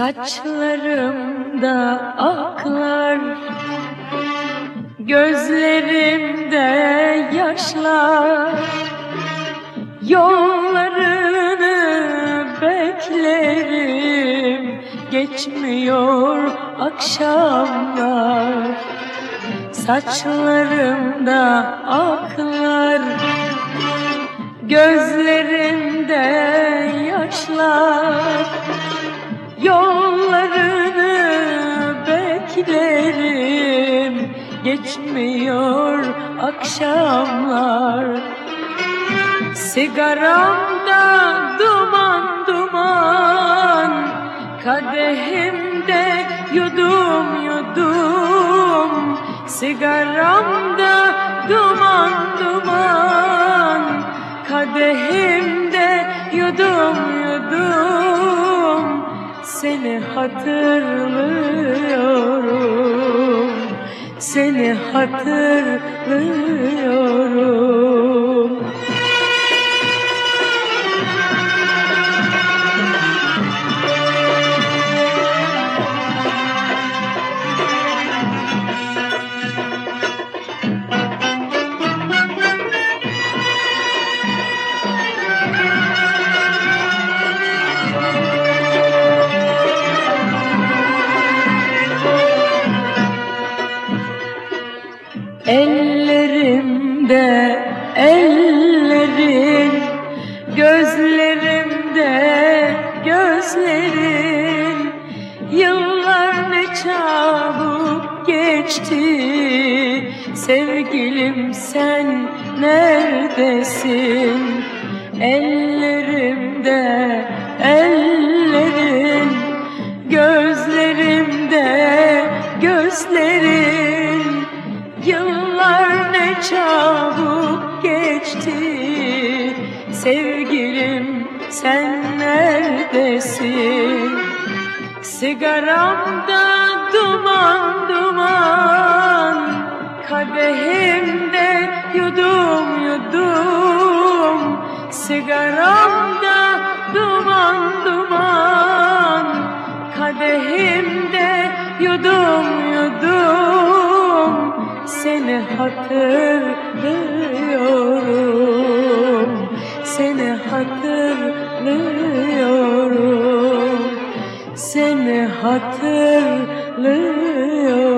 Saçlarımda aklar Gözlerimde yaşlar. Yollarını beklerim Geçmiyor akşamlar. Saçlarımda aklar Gözlerimde yaşlar beklerim Geçmiyor akşamlar. Sigaramda duman duman Kadehimde yudum yudum. Sigaramda duman duman Kadehimde yudum yudum. Seni hatırlıyorum Seni hatırlıyorum Ellerimde ellerin Gözlerimde gözlerin. Yıllar ne çabuk geçti Sevgilim sen neredesin? Ellerimde Sevgilim sen neredesin? Sigaramda duman duman Kadehimde yudum yudum. Sigaramda duman duman Kadehimde yudum yudum. Seni hatırlıyorum hatırlıyorum Seni hatırlıyorum